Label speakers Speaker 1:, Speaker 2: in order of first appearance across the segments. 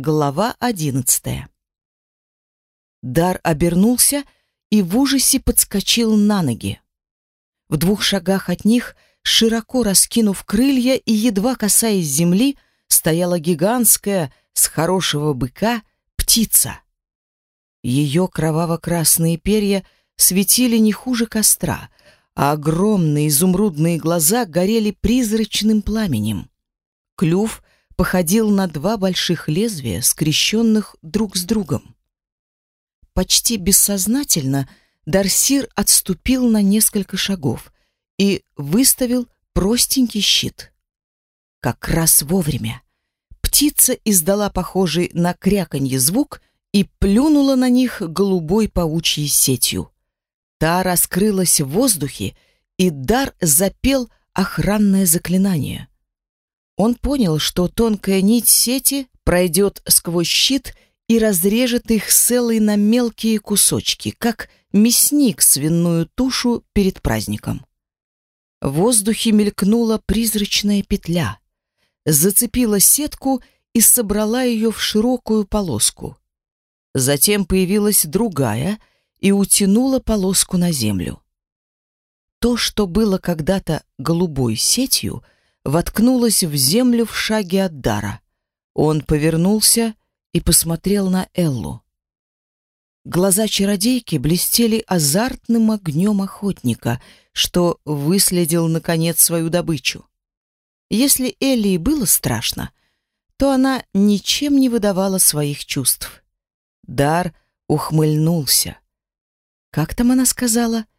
Speaker 1: Глава одиннадцатая. Дар обернулся и в ужасе подскочил на ноги. В двух шагах от них, широко раскинув крылья и едва касаясь земли, стояла гигантская, с хорошего быка, птица. Ее кроваво-красные перья светили не хуже костра, а огромные изумрудные глаза горели призрачным пламенем. Клюв походил на два больших лезвия, скрещенных друг с другом. Почти бессознательно Дарсир отступил на несколько шагов и выставил простенький щит. Как раз вовремя. Птица издала похожий на кряканье звук и плюнула на них голубой паучьей сетью. Та раскрылась в воздухе, и Дар запел охранное заклинание. Он понял, что тонкая нить сети пройдет сквозь щит и разрежет их целой на мелкие кусочки, как мясник свиную тушу перед праздником. В воздухе мелькнула призрачная петля, зацепила сетку и собрала ее в широкую полоску. Затем появилась другая и утянула полоску на землю. То, что было когда-то голубой сетью — воткнулась в землю в шаге от дара. Он повернулся и посмотрел на Эллу. Глаза чародейки блестели азартным огнем охотника, что выследил, наконец, свою добычу. Если Элли и было страшно, то она ничем не выдавала своих чувств. Дар ухмыльнулся. Как там она сказала? —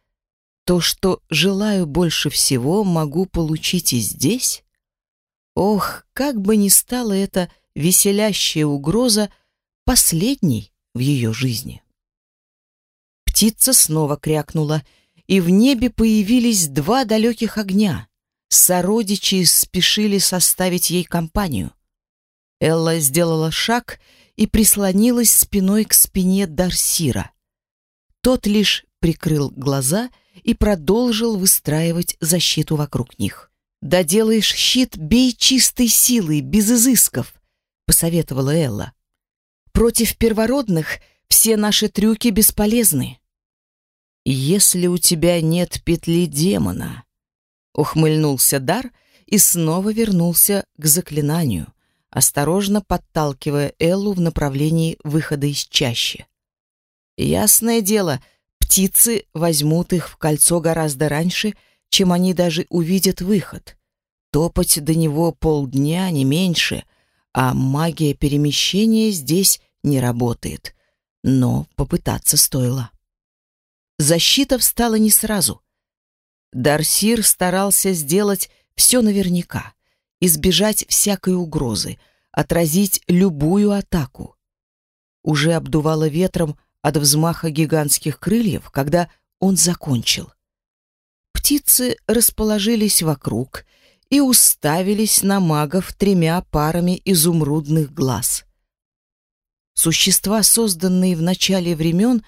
Speaker 1: то, что желаю больше всего, могу получить и здесь? Ох, как бы ни стала эта веселящая угроза последней в ее жизни. Птица снова крякнула, и в небе появились два далеких огня. Сородичи спешили составить ей компанию. Элла сделала шаг и прислонилась спиной к спине Дарсира. Тот лишь прикрыл глаза и продолжил выстраивать защиту вокруг них. «Да делаешь щит, бей чистой силой, без изысков», — посоветовала Элла. «Против первородных все наши трюки бесполезны». «Если у тебя нет петли демона», — ухмыльнулся Дар и снова вернулся к заклинанию, осторожно подталкивая Эллу в направлении выхода из чащи. «Ясное дело, — Птицы возьмут их в кольцо гораздо раньше, чем они даже увидят выход. Топать до него полдня, не меньше, а магия перемещения здесь не работает. Но попытаться стоило. Защита встала не сразу. Дарсир старался сделать все наверняка, избежать всякой угрозы, отразить любую атаку. Уже обдувало ветром, от взмаха гигантских крыльев, когда он закончил. Птицы расположились вокруг и уставились на магов тремя парами изумрудных глаз. Существа, созданные в начале времен,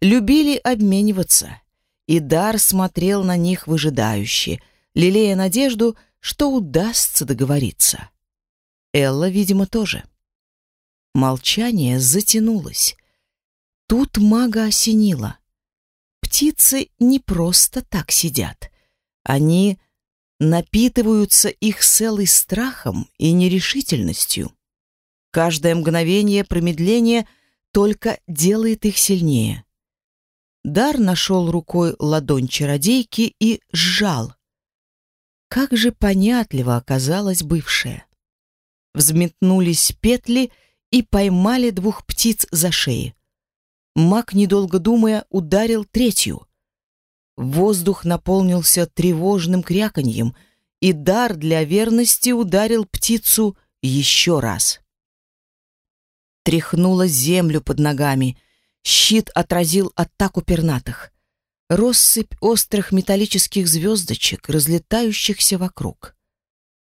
Speaker 1: любили обмениваться, и Дар смотрел на них выжидающе, лелея надежду, что удастся договориться. Элла, видимо, тоже. Молчание затянулось. Тут мага осенило. Птицы не просто так сидят. Они напитываются их целой страхом и нерешительностью. Каждое мгновение промедления только делает их сильнее. Дар нашел рукой ладонь чародейки и сжал. Как же понятливо оказалась бывшая. Взметнулись петли и поймали двух птиц за шеи. Маг, недолго думая, ударил третью. Воздух наполнился тревожным кряканьем, и дар для верности ударил птицу еще раз. Тряхнула землю под ногами, щит отразил атаку пернатых. Россыпь острых металлических звездочек, разлетающихся вокруг.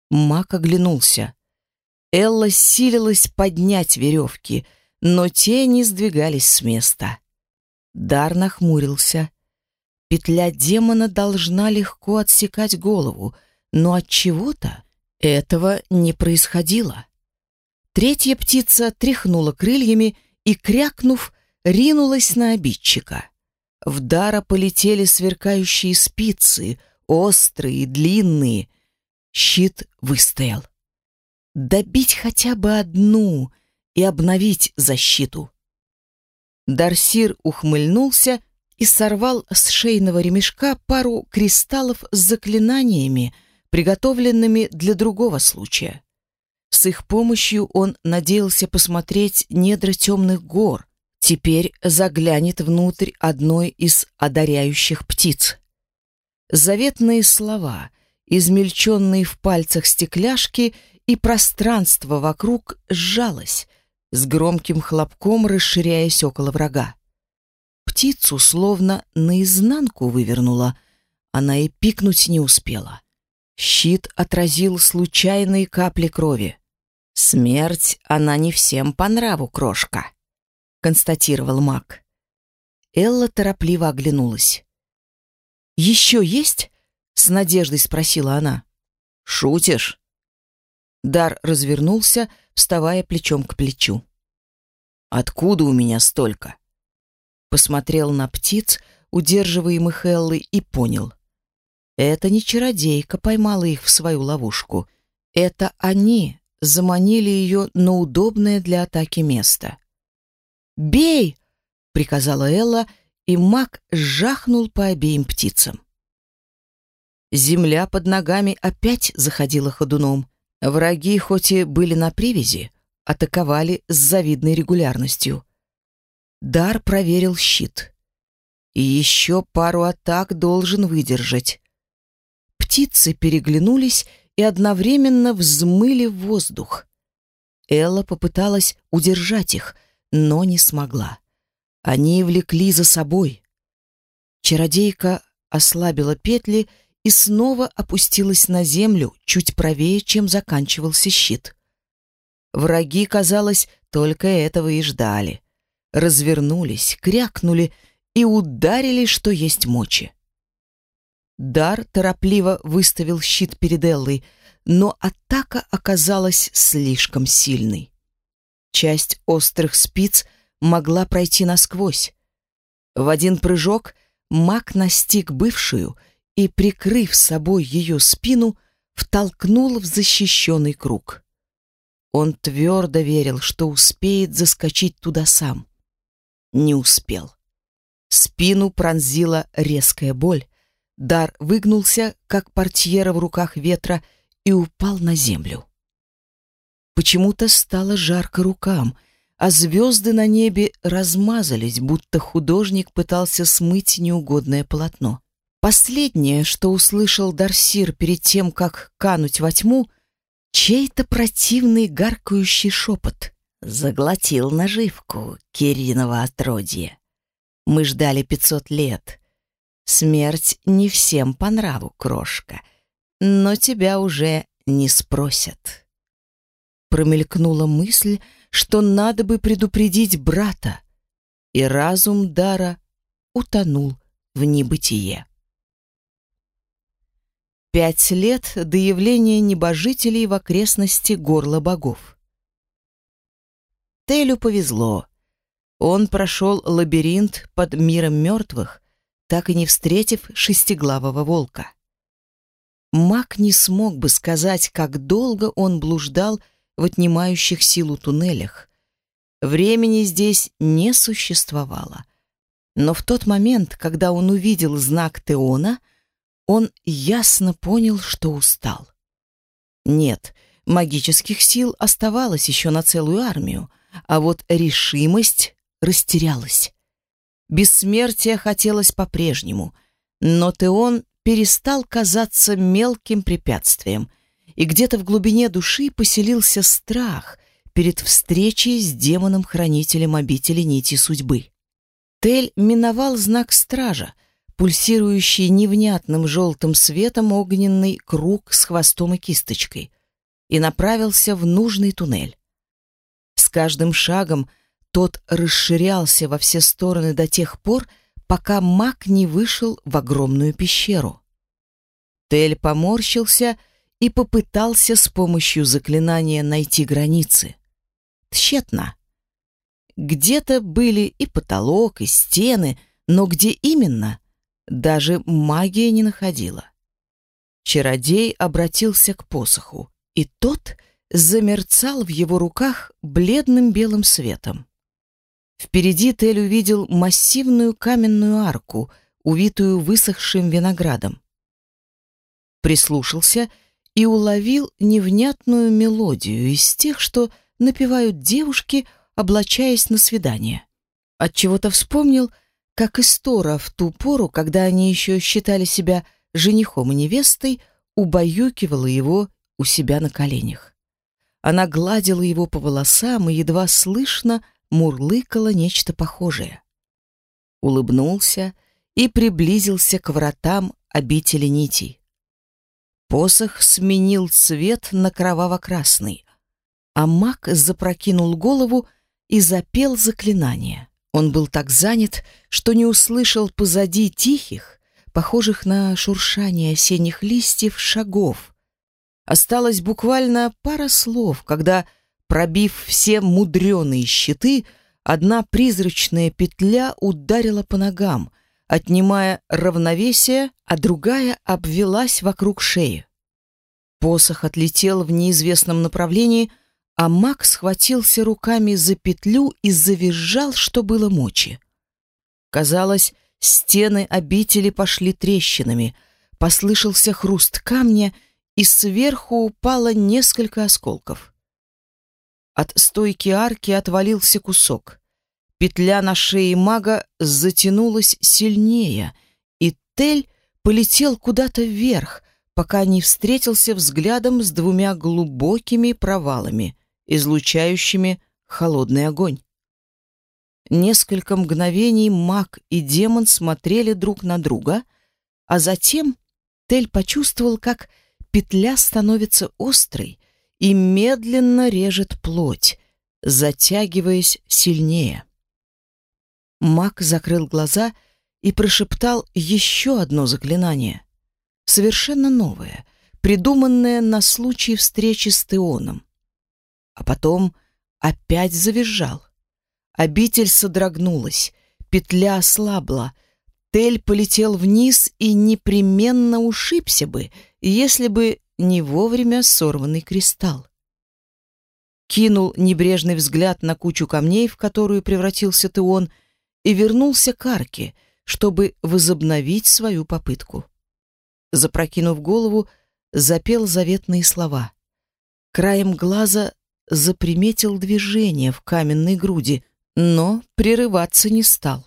Speaker 1: Мак оглянулся. Элла силилась поднять веревки — но те не сдвигались с места. Дар нахмурился. Петля демона должна легко отсекать голову, но от чего-то этого не происходило. Третья птица тряхнула крыльями и, крякнув, ринулась на обидчика. В дара полетели сверкающие спицы, острые, длинные. Щит выстоял. Добить хотя бы одну и обновить защиту. Дарсир ухмыльнулся и сорвал с шейного ремешка пару кристаллов с заклинаниями, приготовленными для другого случая. С их помощью он надеялся посмотреть недра темных гор, теперь заглянет внутрь одной из одаряющих птиц. Заветные слова, измельченные в пальцах стекляшки, и пространство вокруг сжалось, с громким хлопком расширяясь около врага. Птицу словно наизнанку вывернула, она и пикнуть не успела. Щит отразил случайные капли крови. «Смерть, она не всем по нраву, крошка», — констатировал маг. Элла торопливо оглянулась. «Еще есть?» — с надеждой спросила она. «Шутишь?» Дар развернулся, вставая плечом к плечу. «Откуда у меня столько?» Посмотрел на птиц, удерживаемых Эллой, и понял. Это не чародейка поймала их в свою ловушку. Это они заманили ее на удобное для атаки место. «Бей!» — приказала Элла, и маг жахнул по обеим птицам. Земля под ногами опять заходила ходуном. Враги, хоть и были на привязи, атаковали с завидной регулярностью. Дар проверил щит. И еще пару атак должен выдержать. Птицы переглянулись и одновременно взмыли в воздух. Элла попыталась удержать их, но не смогла. Они влекли за собой. Чародейка ослабила петли и снова опустилась на землю чуть правее, чем заканчивался щит. Враги, казалось, только этого и ждали. Развернулись, крякнули и ударили, что есть мочи. Дар торопливо выставил щит перед Эллой, но атака оказалась слишком сильной. Часть острых спиц могла пройти насквозь. В один прыжок маг настиг бывшую и, прикрыв собой ее спину, втолкнул в защищенный круг. Он твердо верил, что успеет заскочить туда сам. Не успел. Спину пронзила резкая боль. Дар выгнулся, как портьера в руках ветра, и упал на землю. Почему-то стало жарко рукам, а звезды на небе размазались, будто художник пытался смыть неугодное полотно. Последнее, что услышал Дарсир перед тем, как кануть во тьму, чей-то противный гаркающий шепот. Заглотил наживку Кириного отродье. Мы ждали пятьсот лет. Смерть не всем по нраву, крошка, но тебя уже не спросят. Промелькнула мысль, что надо бы предупредить брата, и разум Дара утонул в небытие. Пять лет до явления небожителей в окрестности горла богов. Телю повезло. Он прошел лабиринт под миром мертвых, так и не встретив шестиглавого волка. Маг не смог бы сказать, как долго он блуждал в отнимающих силу туннелях. Времени здесь не существовало. Но в тот момент, когда он увидел знак Теона — он ясно понял, что устал. Нет, магических сил оставалось еще на целую армию, а вот решимость растерялась. Бессмертие хотелось по-прежнему, но Теон перестал казаться мелким препятствием, и где-то в глубине души поселился страх перед встречей с демоном-хранителем обители нити судьбы. Тель миновал знак стража — пульсирующий невнятным желтым светом огненный круг с хвостом и кисточкой, и направился в нужный туннель. С каждым шагом тот расширялся во все стороны до тех пор, пока маг не вышел в огромную пещеру. Тель поморщился и попытался с помощью заклинания найти границы. тщетно. Где-то были и потолок, и стены, но где именно, даже магия не находила. Чародей обратился к посоху, и тот замерцал в его руках бледным белым светом. Впереди Тель увидел массивную каменную арку, увитую высохшим виноградом. Прислушался и уловил невнятную мелодию из тех, что напевают девушки, облачаясь на свидание. Отчего-то вспомнил, как Истора в ту пору, когда они еще считали себя женихом и невестой, убаюкивала его у себя на коленях. Она гладила его по волосам и едва слышно мурлыкала нечто похожее. Улыбнулся и приблизился к вратам обители нитей. Посох сменил цвет на кроваво-красный, а маг запрокинул голову и запел заклинание. Он был так занят, что не услышал позади тихих, похожих на шуршание осенних листьев, шагов. Осталось буквально пара слов, когда, пробив все мудреные щиты, одна призрачная петля ударила по ногам, отнимая равновесие, а другая обвелась вокруг шеи. Посох отлетел в неизвестном направлении, а маг схватился руками за петлю и завизжал, что было мочи. Казалось, стены обители пошли трещинами, послышался хруст камня, и сверху упало несколько осколков. От стойки арки отвалился кусок. Петля на шее мага затянулась сильнее, и Тель полетел куда-то вверх, пока не встретился взглядом с двумя глубокими провалами, излучающими холодный огонь. Несколько мгновений маг и демон смотрели друг на друга, а затем Тель почувствовал, как петля становится острой и медленно режет плоть, затягиваясь сильнее. Маг закрыл глаза и прошептал еще одно заклинание совершенно новое, придуманное на случай встречи с Теоном. А потом опять завизжал. Обитель содрогнулась, петля ослабла, Тель полетел вниз и непременно ушибся бы, если бы не вовремя сорванный кристалл. Кинул небрежный взгляд на кучу камней, в которую превратился Теон, и вернулся к арке, чтобы возобновить свою попытку запрокинув голову, запел заветные слова. Краем глаза заприметил движение в каменной груди, но прерываться не стал.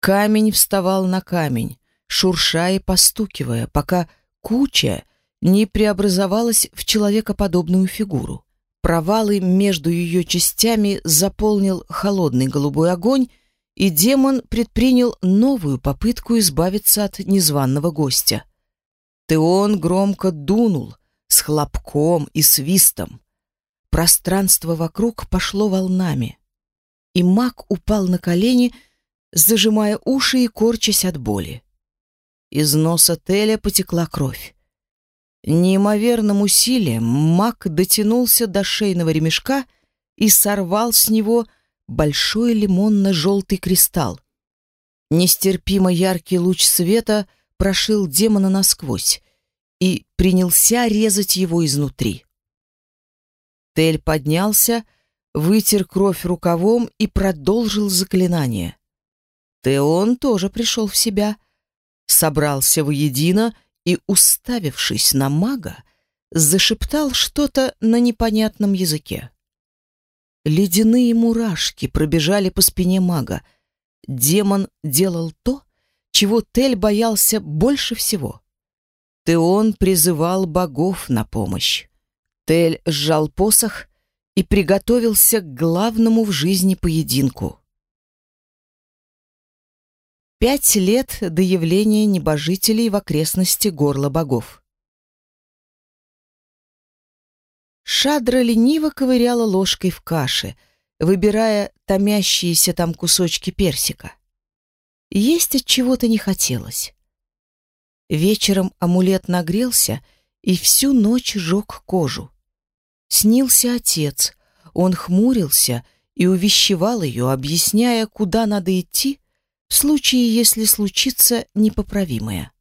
Speaker 1: Камень вставал на камень, шурша и постукивая, пока куча не преобразовалась в человекоподобную фигуру. Провалы между ее частями заполнил холодный голубой огонь, и демон предпринял новую попытку избавиться от незваного гостя. Теон громко дунул, с хлопком и свистом. Пространство вокруг пошло волнами, и маг упал на колени, зажимая уши и корчась от боли. Из носа Теля потекла кровь. Неимоверным усилием маг дотянулся до шейного ремешка и сорвал с него большой лимонно-желтый кристалл. Нестерпимо яркий луч света прошил демона насквозь и принялся резать его изнутри. Тель поднялся, вытер кровь рукавом и продолжил заклинание. Теон тоже пришел в себя, собрался воедино и, уставившись на мага, зашептал что-то на непонятном языке. Ледяные мурашки пробежали по спине мага. Демон делал то, чего Тель боялся больше всего. Теон призывал богов на помощь. Тель сжал посох и приготовился к главному в жизни поединку. Пять лет до явления небожителей в окрестности горла богов. Шадра лениво ковыряла ложкой в каше, выбирая томящиеся там кусочки персика. Есть от чего-то не хотелось. Вечером амулет нагрелся и всю ночь жег кожу. Снился отец. он хмурился и увещевал ее, объясняя, куда надо идти в случае, если случится непоправимое.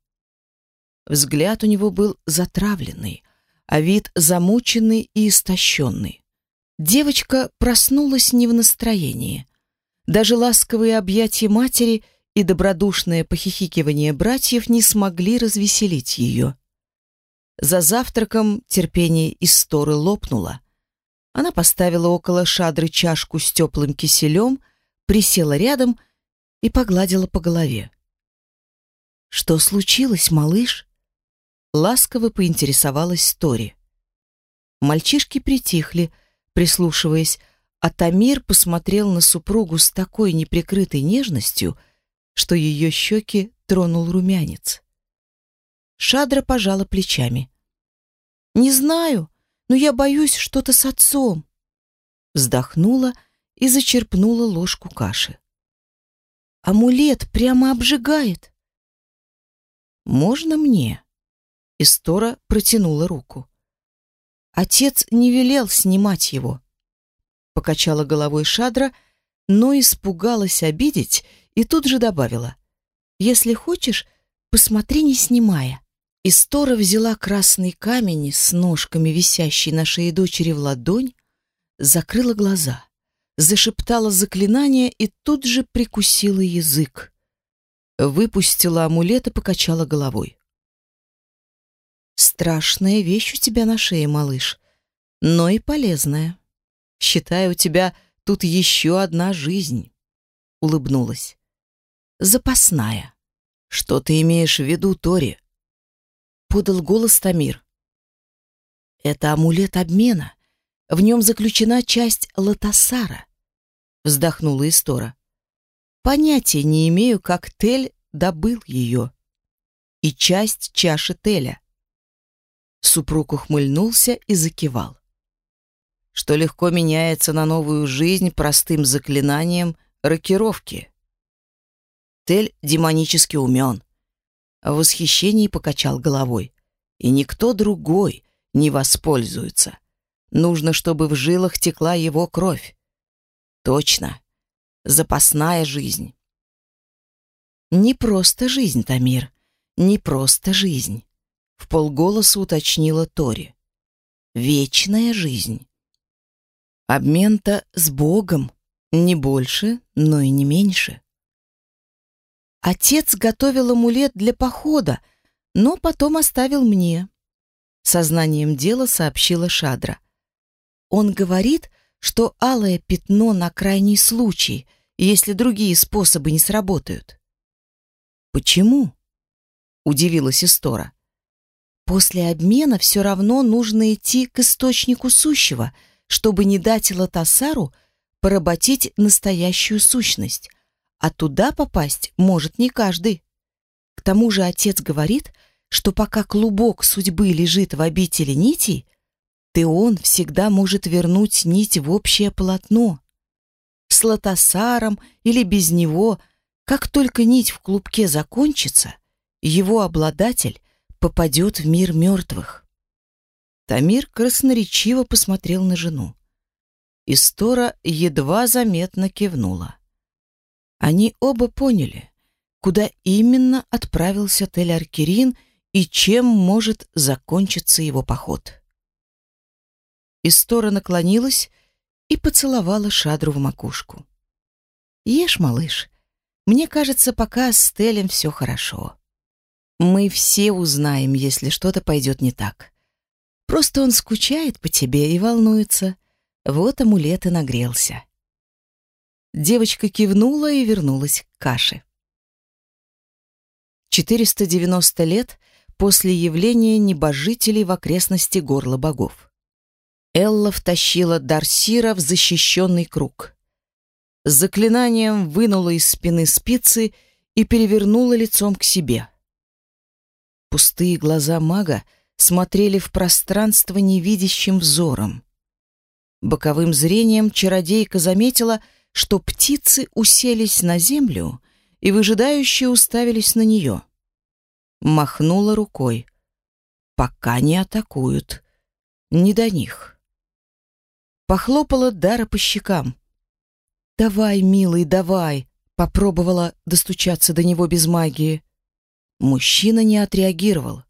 Speaker 1: Взгляд у него был затравленный, а вид замученный и истощенный. Девочка проснулась не в настроении. Даже ласковые объятия матери и добродушное похихикивание братьев не смогли развеселить ее. За завтраком терпение из сторы лопнуло. Она поставила около шадры чашку с теплым киселем, присела рядом и погладила по голове. «Что случилось, малыш?» Ласково поинтересовалась Тори. Мальчишки притихли, прислушиваясь, а Тамир посмотрел на супругу с такой неприкрытой нежностью, что ее щеки тронул румянец. Шадра пожала плечами. «Не знаю, но я боюсь что-то с отцом». Вздохнула и зачерпнула ложку каши. «Амулет прямо обжигает». «Можно мне?» Истора протянула руку. Отец не велел снимать его. Покачала головой Шадра, но испугалась обидеть и тут же добавила. «Если хочешь, посмотри, не снимая». Истора взяла красный камень с ножками, висящий на шее дочери в ладонь, закрыла глаза, зашептала заклинание и тут же прикусила язык. Выпустила амулет и покачала головой. Страшная вещь у тебя на шее, малыш, но и полезная. Считаю, у тебя тут еще одна жизнь. Улыбнулась. Запасная. Что ты имеешь в виду, Тори? Подал голос Тамир. Это амулет обмена. В нем заключена часть Латасара. Вздохнула Истора. Понятия не имею, как Тель добыл ее. И часть чаши Теля. Супруг ухмыльнулся и закивал. Что легко меняется на новую жизнь простым заклинанием рокировки. Тель демонически умен. В восхищении покачал головой. И никто другой не воспользуется. Нужно, чтобы в жилах текла его кровь. Точно. Запасная жизнь. Не просто жизнь, Тамир. Не просто жизнь в полголоса уточнила Тори. Вечная жизнь. Обмен-то с Богом, не больше, но и не меньше. Отец готовил амулет для похода, но потом оставил мне. Сознанием дела сообщила Шадра. Он говорит, что алое пятно на крайний случай, если другие способы не сработают. Почему? Удивилась Истора. После обмена все равно нужно идти к источнику сущего, чтобы не дать Латасару поработить настоящую сущность. А туда попасть может не каждый. К тому же отец говорит, что пока клубок судьбы лежит в обители нитей, Теон всегда может вернуть нить в общее полотно. С Латасаром или без него, как только нить в клубке закончится, его обладатель попадет в мир мертвых. Тамир красноречиво посмотрел на жену. Истора едва заметно кивнула. Они оба поняли, куда именно отправился Тель-Аркерин и чем может закончиться его поход. Истора наклонилась и поцеловала Шадру в макушку. «Ешь, малыш. Мне кажется, пока с Телем все хорошо. Мы все узнаем, если что-то пойдет не так. Просто он скучает по тебе и волнуется. Вот амулет и нагрелся. Девочка кивнула и вернулась к каше. 490 лет после явления небожителей в окрестности горла богов. Элла втащила Дарсира в защищенный круг. С заклинанием вынула из спины спицы и перевернула лицом к себе. Пустые глаза мага смотрели в пространство невидящим взором. Боковым зрением чародейка заметила, что птицы уселись на землю и выжидающие уставились на нее. Махнула рукой. Пока не атакуют. Не до них. похлопала Дара по щекам. «Давай, милый, давай!» — попробовала достучаться до него без магии. Мужчина не отреагировал.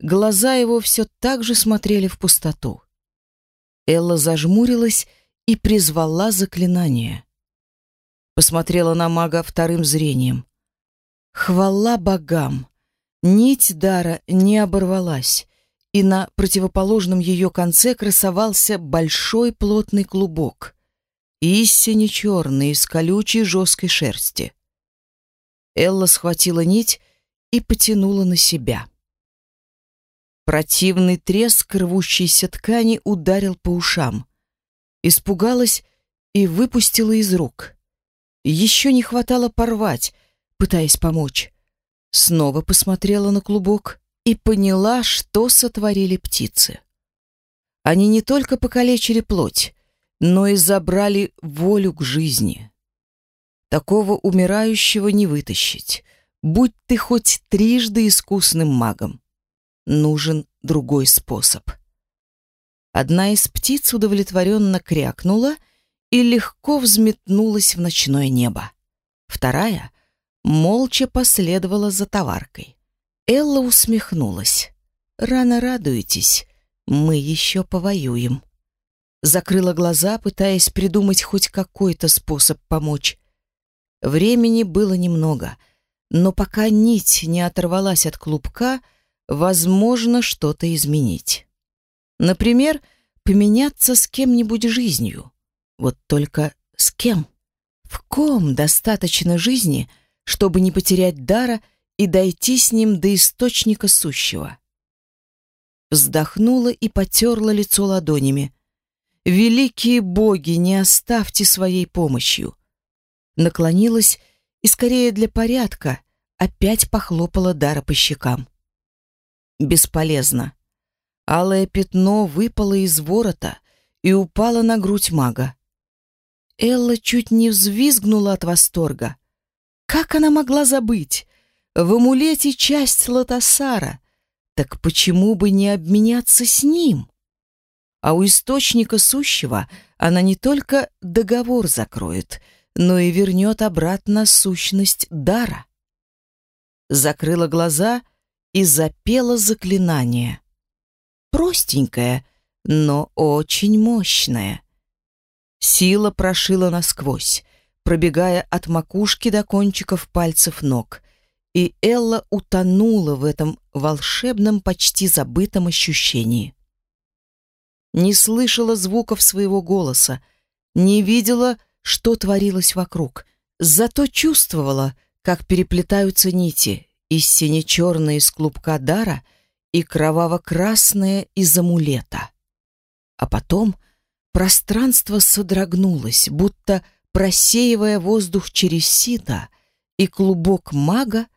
Speaker 1: Глаза его все так же смотрели в пустоту. Элла зажмурилась и призвала заклинание. Посмотрела на мага вторым зрением. Хвала богам! Нить дара не оборвалась, и на противоположном ее конце красовался большой плотный клубок, истине черный, из колючей жесткой шерсти. Элла схватила нить и потянула на себя. Противный треск рвущейся ткани ударил по ушам. Испугалась и выпустила из рук. Еще не хватало порвать, пытаясь помочь. Снова посмотрела на клубок и поняла, что сотворили птицы. Они не только покалечили плоть, но и забрали волю к жизни. Такого умирающего не вытащить, будь ты хоть трижды искусным магом. Нужен другой способ. Одна из птиц удовлетворенно крякнула и легко взметнулась в ночное небо. Вторая молча последовала за товаркой. Элла усмехнулась. «Рано радуетесь, мы еще повоюем». Закрыла глаза, пытаясь придумать хоть какой-то способ помочь. Времени было немного, но пока нить не оторвалась от клубка, возможно что-то изменить. Например, поменяться с кем-нибудь жизнью. Вот только с кем? В ком достаточно жизни, чтобы не потерять дара и дойти с ним до источника сущего? Вздохнула и потерла лицо ладонями. «Великие боги, не оставьте своей помощью!» Наклонилась и, скорее для порядка, опять похлопала Дара по щекам. Бесполезно. Алое пятно выпало из ворота и упало на грудь мага. Элла чуть не взвизгнула от восторга. Как она могла забыть? В амулете часть Лотосара. Так почему бы не обменяться с ним? А у источника сущего она не только договор закроет, но и вернет обратно сущность дара. Закрыла глаза и запела заклинание. Простенькое, но очень мощное. Сила прошила насквозь, пробегая от макушки до кончиков пальцев ног, и Элла утонула в этом волшебном, почти забытом ощущении. Не слышала звуков своего голоса, не видела, что творилось вокруг, зато чувствовала, как переплетаются нити, и сине-черные из клубка дара и кроваво-красные из амулета. А потом пространство содрогнулось, будто просеивая воздух через сито, и клубок мага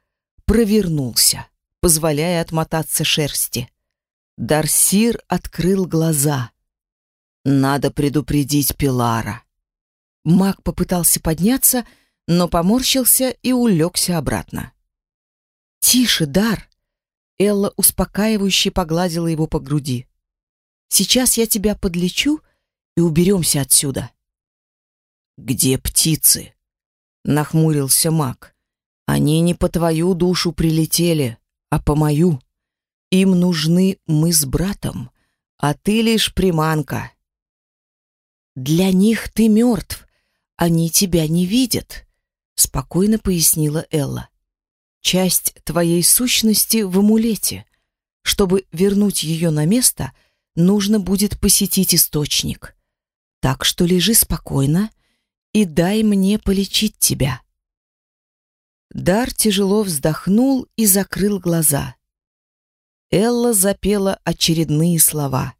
Speaker 1: провернулся, позволяя отмотаться шерсти. Дарсир открыл глаза. «Надо предупредить Пилара». Маг попытался подняться, но поморщился и улегся обратно. «Тише, Дар!» Элла успокаивающе погладила его по груди. «Сейчас я тебя подлечу и уберемся отсюда». «Где птицы?» — нахмурился маг. «Они не по твою душу прилетели, а по мою. Им нужны мы с братом, а ты лишь приманка». «Для них ты мертв, они тебя не видят», — спокойно пояснила Элла. Часть твоей сущности в амулете. Чтобы вернуть ее на место, нужно будет посетить источник. Так что лежи спокойно и дай мне полечить тебя. Дар тяжело вздохнул и закрыл глаза. Элла запела очередные слова.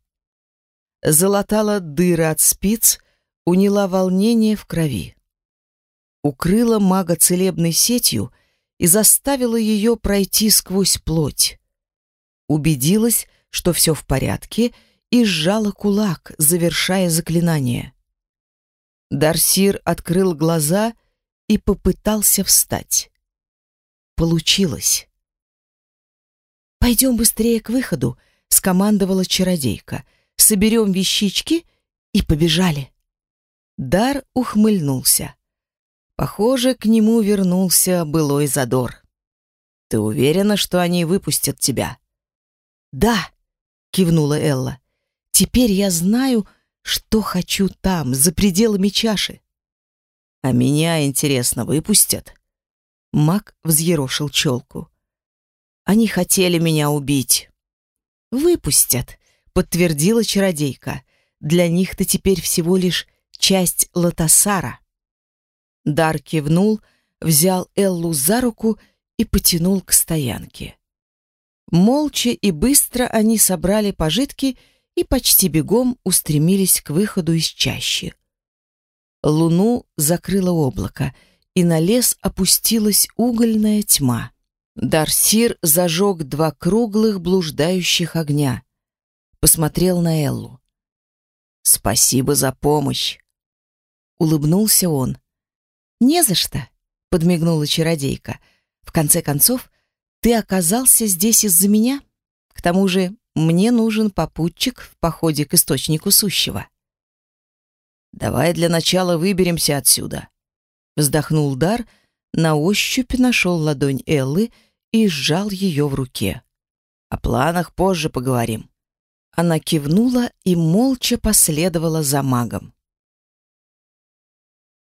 Speaker 1: Залатала дыры от спиц, уняла волнение в крови. Укрыла мага целебной сетью — и заставила ее пройти сквозь плоть. Убедилась, что все в порядке, и сжала кулак, завершая заклинание. Дарсир открыл глаза и попытался встать. Получилось. «Пойдем быстрее к выходу», — скомандовала чародейка. «Соберем вещички и побежали. Дар ухмыльнулся. Похоже, к нему вернулся былой задор. «Ты уверена, что они выпустят тебя?»
Speaker 2: «Да», — кивнула Элла. «Теперь я знаю, что хочу там, за пределами чаши».
Speaker 1: «А меня, интересно, выпустят?»
Speaker 2: Мак взъерошил челку. «Они хотели меня убить». «Выпустят», — подтвердила чародейка. «Для них ты теперь всего лишь часть Латасара». Дар кивнул, взял Эллу за руку и потянул к стоянке. Молча и быстро они собрали пожитки и почти бегом устремились к выходу из чащи. Луну закрыло облако, и на лес опустилась угольная тьма. Дарсир зажег два круглых блуждающих огня. Посмотрел на Эллу. «Спасибо за помощь!» Улыбнулся он. «Не за что», — подмигнула чародейка. «В конце концов, ты оказался здесь из-за меня. К тому же мне нужен попутчик в походе к источнику сущего».
Speaker 1: «Давай для начала выберемся отсюда», — вздохнул Дар, на ощупь нашел ладонь Эллы и сжал ее в руке. «О планах позже поговорим». Она кивнула и молча последовала за магом.